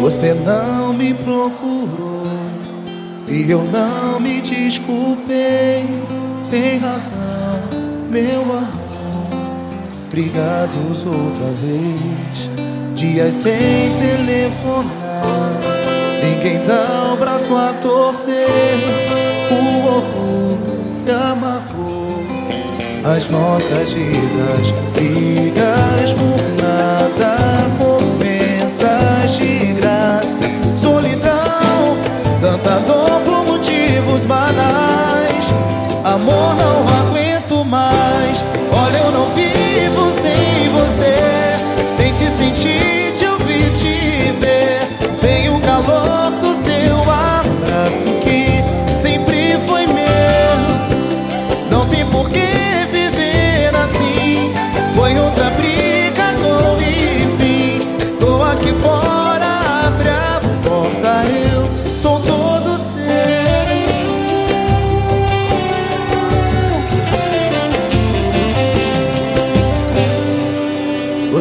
Você não me procurou e eu não me desculpei sem razão, meu amor. Brigados outra vez, dias sem telefonar. Ninguém dá o braço a torcer, o orgulho amargou as nossas vidas, brigas por nada. Amor, não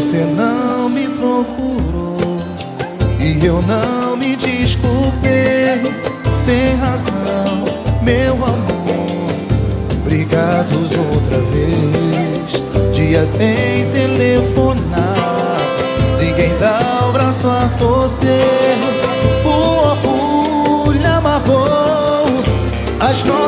Você não me procurou e eu não me desculpei sem razão, meu amor. Brigados outra vez, dia sem telefonar. Ninguém dá o braço a torcer. O orgulho amargou as nossas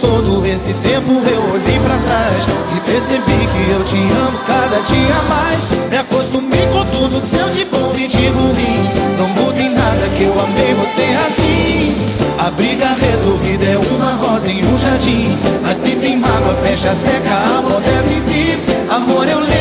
todo esse tempo eu olhei pra trás E percebi que eu te amo cada dia mais. Me acostumei com tudo seu de bom e de ruim. Não muda em nada que eu amei você assim. A briga resolvida é uma rosa em um jardim. Mas se tem mágoa fecha, seca, amortece em si Amor eu leio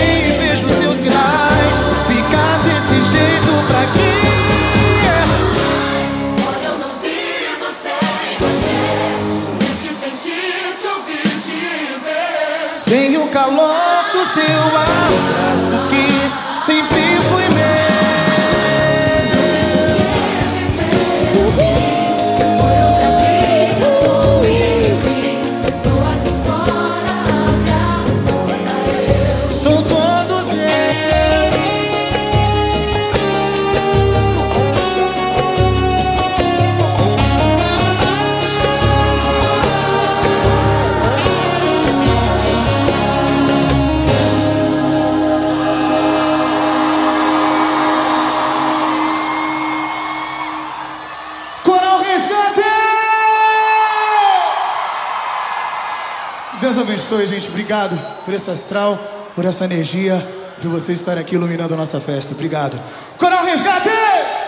ver Sem o calor do seu abraço Deus abençoe, gente. Obrigado por esse astral, por essa energia, por vocês estarem aqui iluminando a nossa festa. Obrigado. Coral Resgate!